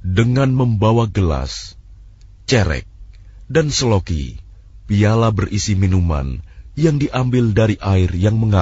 dengan membawa gelas, cerek, dan seloki, piala berisi minuman yang diambil dari air yang mengalir.